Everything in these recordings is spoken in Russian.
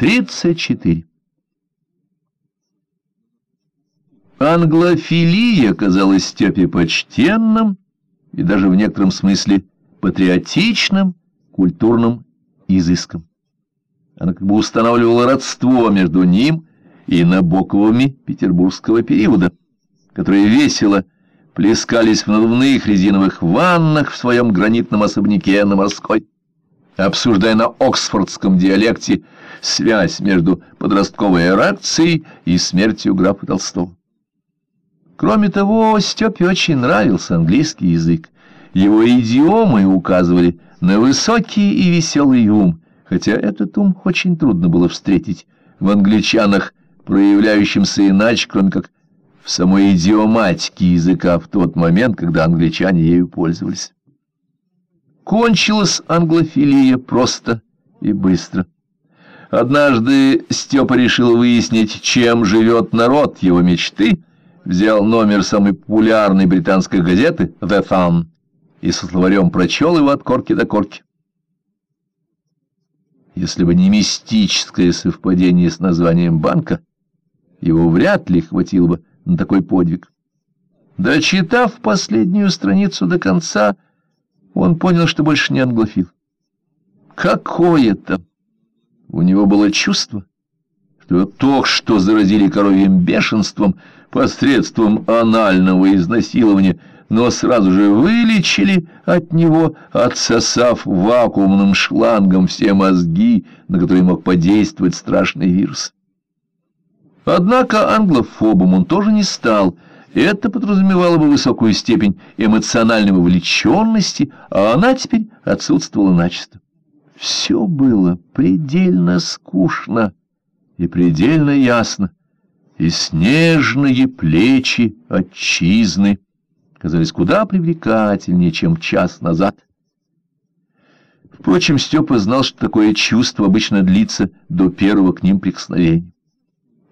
34. Англофилия казалась Степе почтенным и даже в некотором смысле патриотичным культурным изыском. Она как бы устанавливала родство между ним и Набоковыми петербургского периода, которые весело плескались в надувных резиновых ваннах в своем гранитном особняке на морской, обсуждая на оксфордском диалекте связь между подростковой эрекцией и смертью графа Толстого. Кроме того, Степе очень нравился английский язык. Его идиомы указывали на высокий и веселый ум, хотя этот ум очень трудно было встретить в англичанах, проявляющимся иначе, кроме как в самой идиоматике языка в тот момент, когда англичане ею пользовались. Кончилась англофилия просто и быстро. Однажды Степа решил выяснить, чем живет народ его мечты, взял номер самой популярной британской газеты «The Sun» и со словарем прочел его от корки до корки. Если бы не мистическое совпадение с названием банка, его вряд ли хватило бы на такой подвиг. Дочитав последнюю страницу до конца, он понял, что больше не англофил. Какое-то! У него было чувство, что только что заразили коровьим бешенством посредством анального изнасилования, но сразу же вылечили от него, отсосав вакуумным шлангом все мозги, на которые мог подействовать страшный вирус. Однако англофобом он тоже не стал. Это подразумевало бы высокую степень эмоциональной вовлеченности, а она теперь отсутствовала начисто. Все было предельно скучно и предельно ясно, и снежные плечи отчизны казались куда привлекательнее, чем час назад. Впрочем, Степа знал, что такое чувство обычно длится до первого к ним прикосновения.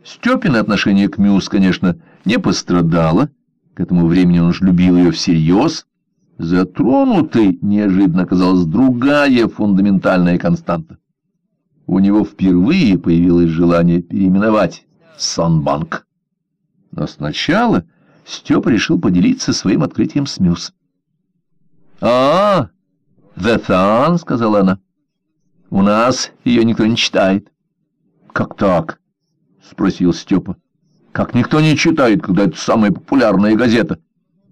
Степина отношение к Мюс, конечно, не пострадало, к этому времени он уж любил ее всерьез, затронутой неожиданно оказалась другая фундаментальная константа у него впервые появилось желание переименовать Санбанк. Но сначала Степа решил поделиться своим открытием с Мюс. «А, The Sun», — сказала она. «У нас ее никто не читает». «Как так?» — спросил Степа. «Как никто не читает, когда это самая популярная газета?»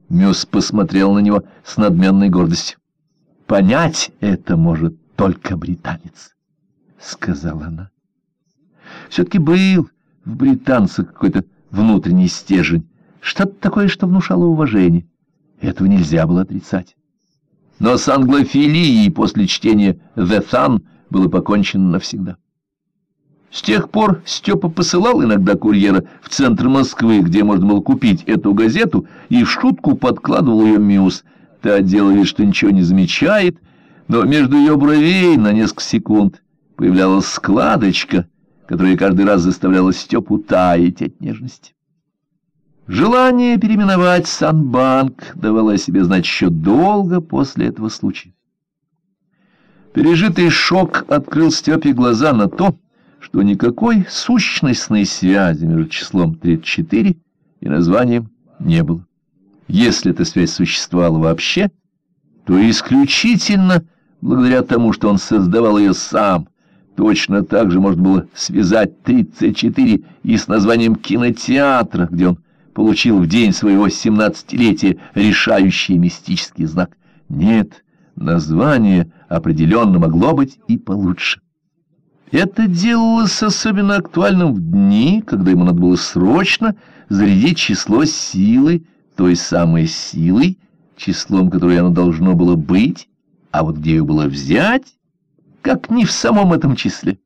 Мюс посмотрел на него с надменной гордостью. «Понять это может только британец». — сказала она. Все-таки был в британцах какой-то внутренний стержень, что-то такое, что внушало уважение. Этого нельзя было отрицать. Но с англофилией после чтения «The Sun» было покончено навсегда. С тех пор Степа посылал иногда курьера в центр Москвы, где можно было купить эту газету, и в шутку подкладывал ее Мьюз. Та делала вид, что ничего не замечает, но между ее бровей на несколько секунд появлялась складочка, которая каждый раз заставляла Степу таять от нежности. Желание переименовать Санбанк давало себе знать еще долго после этого случая. Пережитый шок открыл Степе глаза на то, что никакой сущностной связи между числом 34 и названием не было. Если эта связь существовала вообще, то исключительно благодаря тому, что он создавал ее сам – Точно так же можно было связать 34 и с названием кинотеатра, где он получил в день своего 17-летия решающий мистический знак. Нет, название определенно могло быть и получше. Это делалось особенно актуальным в дни, когда ему надо было срочно зарядить число силы, той самой силой, числом, которое оно должно было быть, а вот где ее было взять, как не в самом этом числе.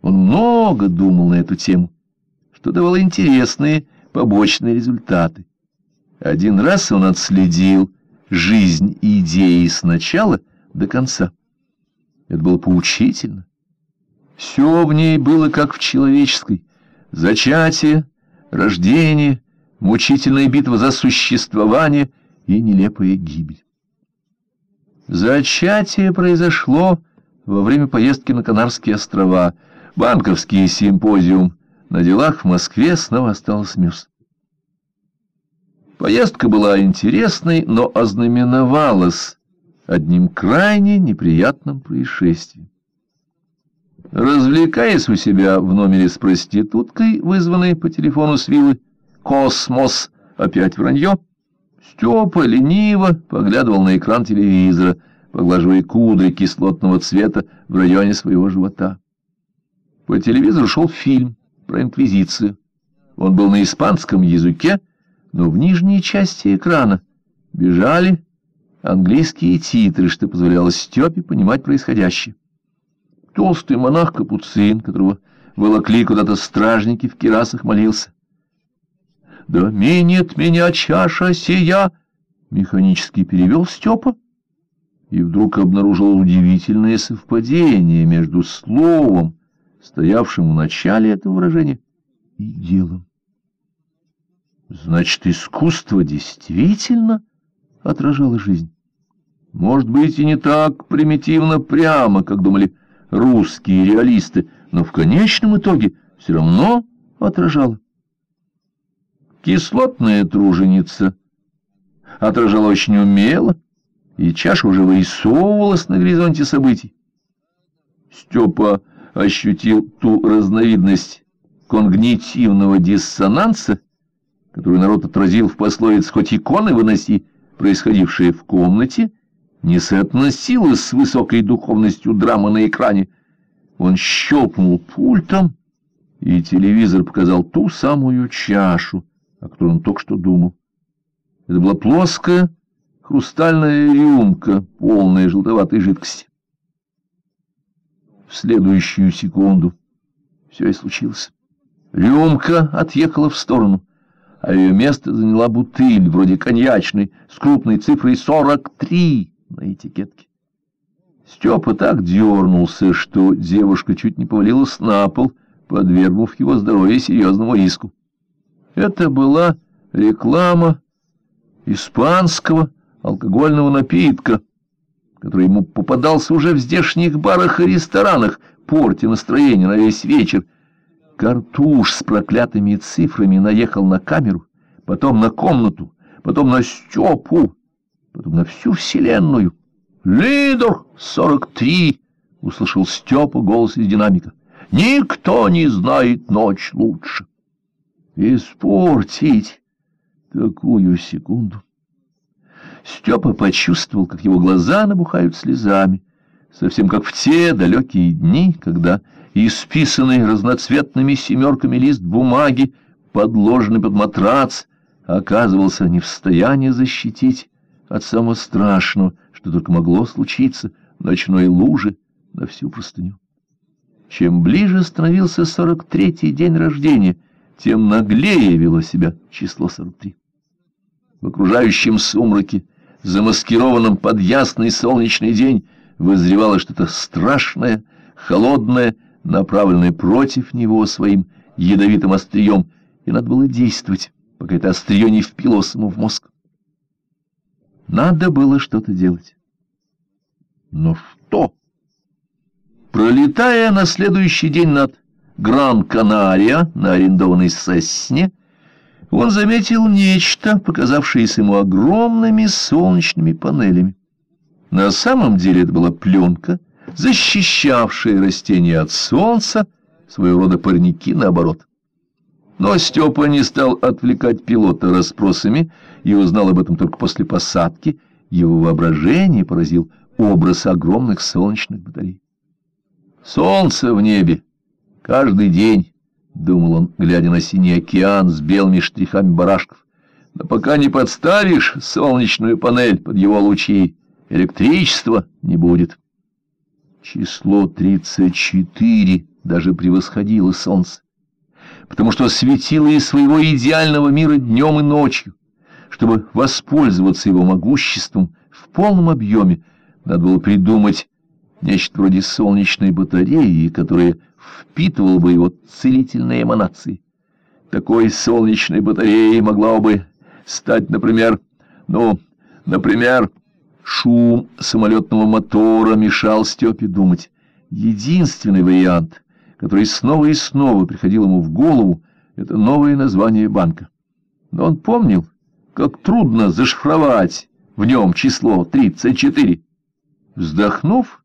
Он много думал на эту тему, что давало интересные побочные результаты. Один раз он отследил жизнь идеи с начала до конца. Это было поучительно. Все в ней было как в человеческой. Зачатие, рождение, мучительная битва за существование и нелепая гибель. Зачатие произошло во время поездки на Канарские острова. Банковский симпозиум на делах в Москве снова остался Мюс. Поездка была интересной, но ознаменовалась одним крайне неприятным происшествием. Развлекаясь у себя в номере с проституткой, вызванной по телефону с виллы «Космос», опять вранье, Степа лениво поглядывал на экран телевизора, поглаживая кудри кислотного цвета в районе своего живота. По телевизору шел фильм про инквизицию. Он был на испанском языке, но в нижней части экрана бежали английские титры, что позволяло Степе понимать происходящее. Толстый монах-капуцин, которого волокли куда-то стражники в кирасах, молился. «Да минет меня чаша сия!» Механически перевел Степа и вдруг обнаружил удивительное совпадение между словом, стоявшим в начале этого выражения, и делом. Значит, искусство действительно отражало жизнь. Может быть, и не так примитивно прямо, как думали русские реалисты, но в конечном итоге все равно отражало. Кислотная труженица отражала очень умело, и чаша уже вырисовывалась на горизонте событий. Степа ощутил ту разновидность когнитивного диссонанса, которую народ отразил в пословице «хоть иконы выноси», происходившее в комнате, не соотносилось с высокой духовностью драмы на экране. Он щелкнул пультом, и телевизор показал ту самую чашу, о которой он только что думал. Это была плоская хрустальная рюмка, полная желтоватой жидкости. В следующую секунду все и случилось. Рюмка отъехала в сторону, а ее место заняла бутыль, вроде коньячной, с крупной цифрой 43 на этикетке. Степа так дернулся, что девушка чуть не повалилась на пол, подвергнув его здоровье серьезному риску. Это была реклама испанского алкогольного напитка, который ему попадался уже в здешних барах и ресторанах, портя настроение на весь вечер. Картуш с проклятыми цифрами наехал на камеру, потом на комнату, потом на Степу, потом на всю вселенную. «Лидер! Сорок три!» — услышал Степа голос из динамика. «Никто не знает ночь лучше!» «Испортить такую секунду!» Степа почувствовал, как его глаза набухают слезами, совсем как в те далекие дни, когда исписанный разноцветными семерками лист бумаги, подложенный под матрац, оказывался не в состоянии защитить от самого страшного, что только могло случиться, ночной лужи на всю простыню. Чем ближе становился сорок третий день рождения, тем наглее вело себя число сорок три. В окружающем сумраке замаскированном под ясный солнечный день, возревало что-то страшное, холодное, направленное против него своим ядовитым острием, и надо было действовать, пока это острие не впилось ему в мозг. Надо было что-то делать. Но что? Пролетая на следующий день над Гран-Канария на арендованной сосне, он заметил нечто, показавшееся ему огромными солнечными панелями. На самом деле это была пленка, защищавшая растения от солнца, своего рода парники наоборот. Но Степа не стал отвлекать пилота расспросами и узнал об этом только после посадки. Его воображение поразил образ огромных солнечных батарей. Солнце в небе каждый день — думал он, глядя на синий океан с белыми штрихами барашков. «Но пока не подставишь солнечную панель под его лучи, электричества не будет». Число тридцать четыре даже превосходило солнце, потому что светило из своего идеального мира днем и ночью. Чтобы воспользоваться его могуществом в полном объеме, надо было придумать нечто вроде солнечной батареи, которая впитывал бы его целительные эманации. Такой солнечной батареей могла бы стать, например, ну, например, шум самолетного мотора мешал Степе думать. Единственный вариант, которое снова и снова приходило ему в голову, это новое название банка. Но он помнил, как трудно зашифровать в нем число 34. Вздохнув,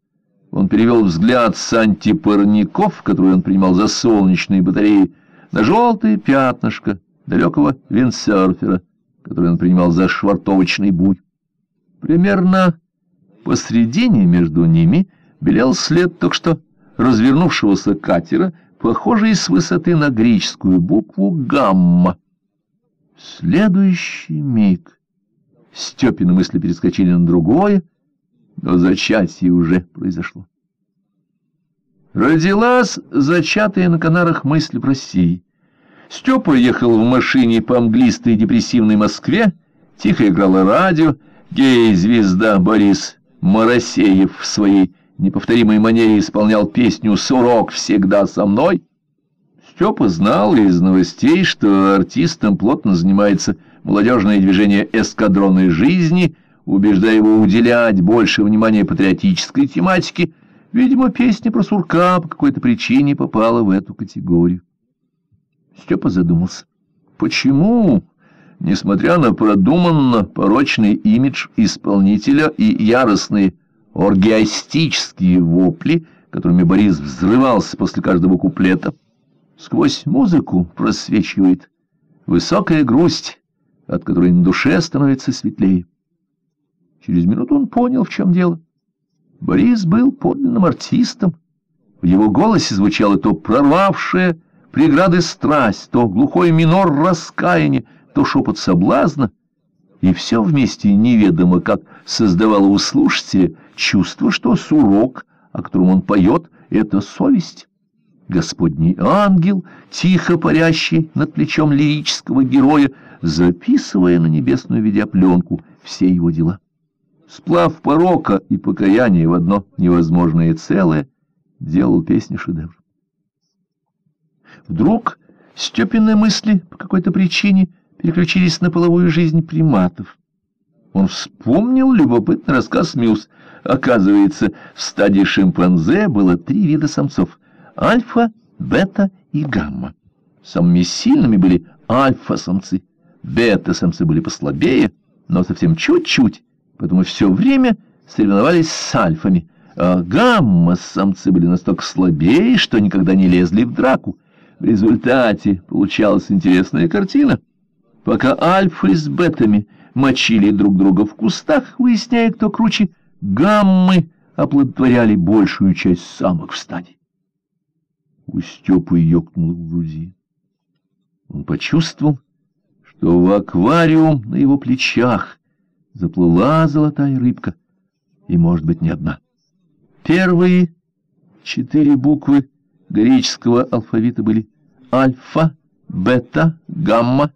он перевел взгляд с антипарников, которые он принимал за солнечные батареи, на желтое пятнышко далекого виндсерфера, который он принимал за швартовочный буй. Примерно посредине между ними белел след только что развернувшегося катера, похожий с высоты на греческую букву «гамма». Следующий миг Степины мысли перескочили на другое, но зачатие уже произошло. Родилась зачатая на Канарах мысль в России. Степа ехал в машине по английской депрессивной Москве, тихо играло радио, гей-звезда Борис Моросеев в своей неповторимой манере исполнял песню «Сурок всегда со мной». Степа знал из новостей, что артистом плотно занимается молодежное движение эскадронной жизни, убеждая его уделять больше внимания патриотической тематике, видимо, песня про сурка по какой-то причине попала в эту категорию. Степа задумался. Почему, несмотря на продуманно порочный имидж исполнителя и яростные оргиастические вопли, которыми Борис взрывался после каждого куплета, сквозь музыку просвечивает высокая грусть, от которой на душе становится светлее. Через минуту он понял, в чем дело. Борис был подлинным артистом. В его голосе звучало то прорвавшее преграды страсть, то глухой минор раскаяния, то шепот соблазна, и все вместе неведомо как создавало у слушателя чувство, что сурок, о котором он поет, — это совесть. Господний ангел, тихо парящий над плечом лирического героя, записывая на небесную видеопленку все его дела. Сплав порока и покаяния в одно невозможное целое, делал песни шедевр. Вдруг Степины мысли по какой-то причине переключились на половую жизнь приматов. Он вспомнил любопытный рассказ Мюс. Оказывается, в стадии шимпанзе было три вида самцов — альфа, бета и гамма. Самыми сильными были альфа-самцы, бета-самцы были послабее, но совсем чуть-чуть, поэтому все время соревновались с альфами, а гамма-самцы были настолько слабее, что никогда не лезли в драку. В результате получалась интересная картина. Пока альфы с бетами мочили друг друга в кустах, выясняя, кто круче, гаммы оплодотворяли большую часть самок в стаде. У Степы ёкнуло в груди. Он почувствовал, что в аквариум на его плечах заплыла золотая рыбка, и, может быть, не одна. Первые четыре буквы греческого алфавита были альфа, бета, гамма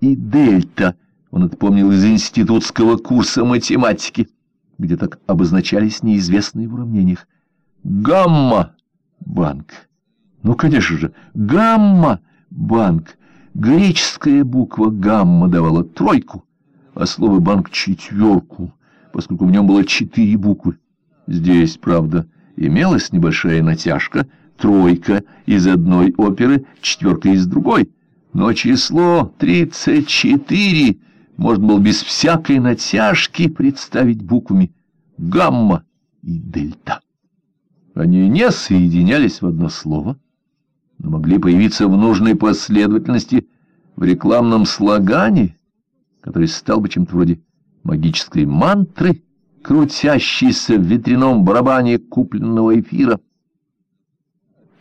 и дельта. Он это помнил из институтского курса математики, где так обозначались неизвестные в уравнениях. Гамма-банк. Ну, конечно же, гамма-банк. Греческая буква гамма давала тройку, а слово банк — четверку, поскольку в нем было четыре буквы. Здесь, правда, имелась небольшая натяжка — тройка из одной оперы, четверка из другой, но число тридцать четыре можно было без всякой натяжки представить буквами гамма и дельта. Они не соединялись в одно слово, но могли появиться в нужной последовательности в рекламном слогане, который стал бы чем-то вроде магической мантры, крутящейся в ветряном барабане купленного эфира.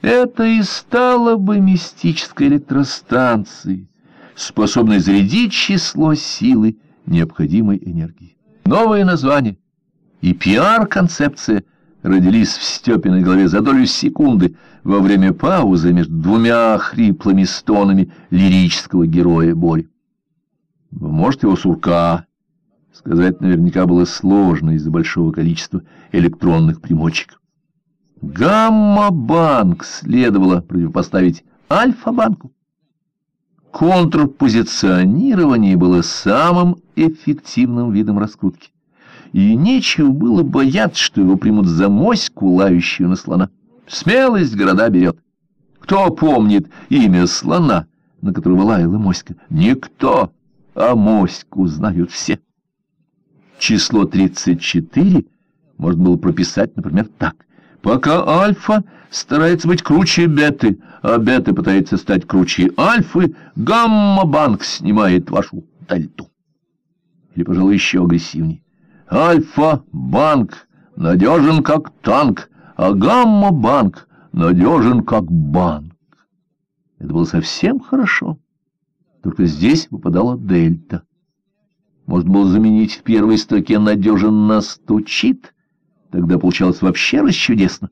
Это и стало бы мистической электростанцией, способной зарядить число силы необходимой энергии. Новое название и пиар-концепция родились в Степиной голове за долю секунды во время паузы между двумя хриплыми стонами лирического героя Бори. Может, его сурка сказать наверняка было сложно из-за большого количества электронных примочек. Гамма-банк следовало противопоставить Альфа-банку. Контрпозиционирование было самым эффективным видом раскрутки, и нечего было бояться, что его примут за моську, лающую на слона. Смелость города берет. Кто помнит имя слона, на которого лаяла моська? Никто, а моську знают все. Число 34 можно было прописать, например, так. Пока альфа старается быть круче беты, а бета пытается стать круче альфы, гамма-банк снимает вашу дельту. Или, пожалуй, еще агрессивней. Альфа-банк надежен как танк, а гамма-банк надежен как банк. Это было совсем хорошо. Только здесь выпадала дельта. Можно было заменить в первой строке «надежен настучит», тогда получалось вообще расчудесно.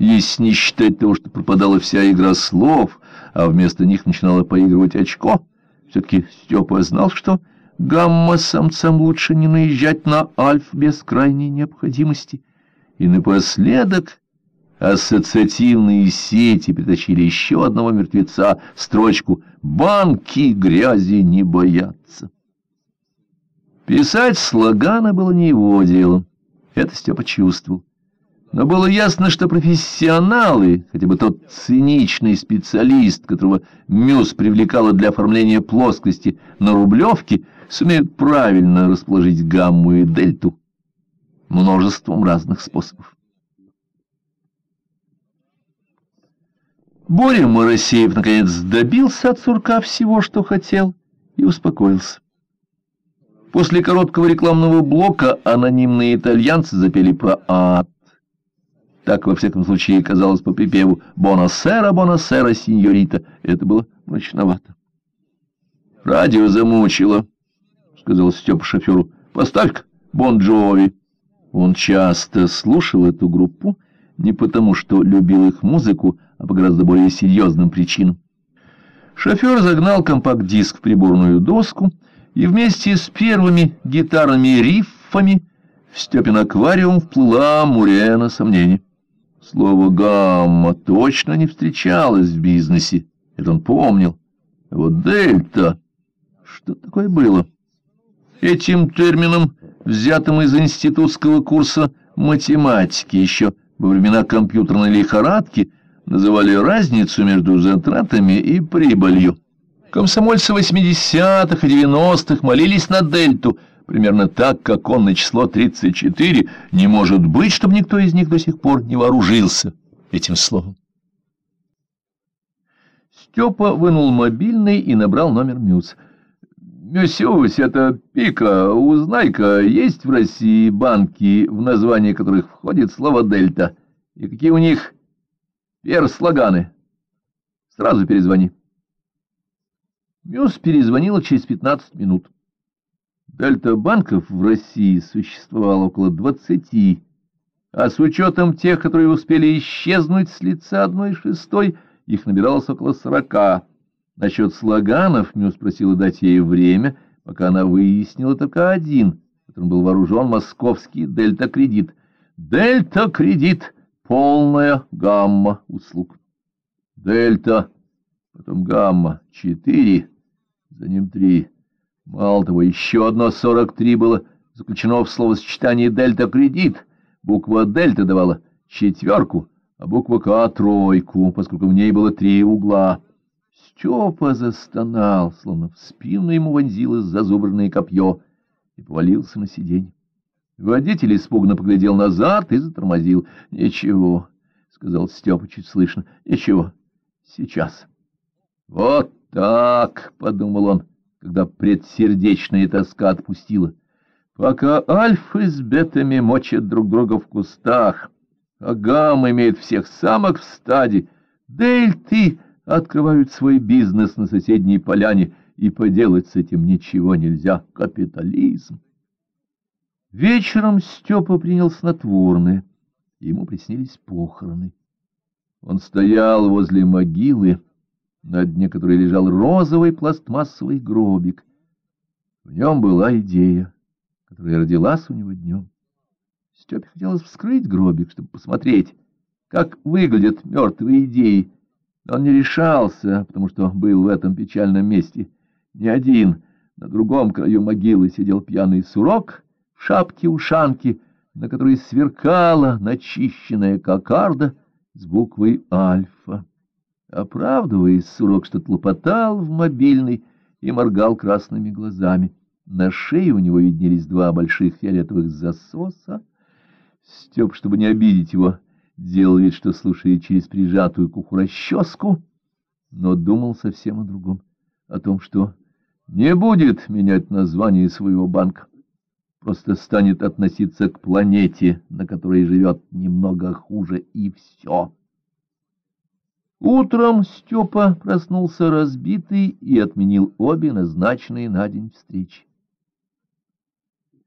Если не считать того, что пропадала вся игра слов, а вместо них начинало поигрывать очко, все-таки Степа знал, что гамма-самцам лучше не наезжать на альф без крайней необходимости. И напоследок ассоциативные сети притащили еще одного мертвеца, строчку «Банки грязи не боятся». Писать слоганы было не его делом, это Степа чувствовал. Но было ясно, что профессионалы, хотя бы тот циничный специалист, которого Мюс привлекала для оформления плоскости на Рублевке, сумеют правильно расположить гамму и дельту множеством разных способов. Боря Моросеев, наконец, добился от сурка всего, что хотел, и успокоился. После короткого рекламного блока анонимные итальянцы запели про ад. Так, во всяком случае, казалось по припеву «Бонасера, бонасера, сеньорита». Это было мрачновато. «Радио замучило», — сказал Степа шоферу. «Поставь-ка Бон Джови». Он часто слушал эту группу, не потому что любил их музыку, а по гораздо более серьезным причинам. Шофер загнал компакт-диск в приборную доску и вместе с первыми гитарными риффами в Степин аквариум вплыла Мурена сомнений. Слово «гамма» точно не встречалось в бизнесе, это он помнил. А вот «дельта» — что такое было? Этим термином, взятым из институтского курса математики еще во времена компьютерной лихорадки, называли разницу между затратами и прибылью. Комсомольцы 80-х и 90-х молились на дельту, примерно так, как он на число 34. Не может быть, чтобы никто из них до сих пор не вооружился этим словом. Степа вынул мобильный и набрал номер Мюс. «Мюсюсь, это Пика, узнай-ка, есть в России банки, в название которых входит слово «дельта», и какие у них перслоганы? Сразу перезвони». Мюс перезвонила через 15 минут. Дельта-банков в России существовало около 20, а с учетом тех, которые успели исчезнуть с лица одной шестой, их набиралось около 40. Насчет слоганов Мюс просила дать ей время, пока она выяснила только один, которым был вооружен московский Дельта-кредит. Дельта-кредит — полная гамма услуг. Дельта потом гамма — четыре, за ним три. Мало того, еще одно сорок три было заключено в словосочетании «дельта-кредит». Буква «дельта» давала четверку, а буква «к» — тройку, поскольку в ней было три угла. Степа застонал, словно в спину ему вонзилось зазубренное копье, и повалился на сиденье. Водитель испуганно поглядел назад и затормозил. — Ничего, — сказал Степа чуть слышно, — ничего, сейчас. «Вот так», — подумал он, когда предсердечная тоска отпустила. «Пока альфы с бетами мочат друг друга в кустах, а гамма имеет всех самок в стаде, дельты открывают свой бизнес на соседней поляне, и поделать с этим ничего нельзя. Капитализм». Вечером Степа принял снотворное. Ему приснились похороны. Он стоял возле могилы, на дне которой лежал розовый пластмассовый гробик. В нем была идея, которая родилась у него днем. Степе хотелось вскрыть гробик, чтобы посмотреть, как выглядят мертвые идеи, но он не решался, потому что был в этом печальном месте не один. На другом краю могилы сидел пьяный сурок в шапке-ушанке, на которой сверкала начищенная кокарда с буквой «Альфа». Оправдываясь, Сурок что-то лопотал в мобильный и моргал красными глазами. На шее у него виднелись два больших фиолетовых засоса. Степ, чтобы не обидеть его, делал вид, что слушает через прижатую к уху расческу, но думал совсем о другом, о том, что не будет менять название своего банка, просто станет относиться к планете, на которой живет немного хуже, и все. Утром Степа проснулся разбитый и отменил обе назначенные на день встречи.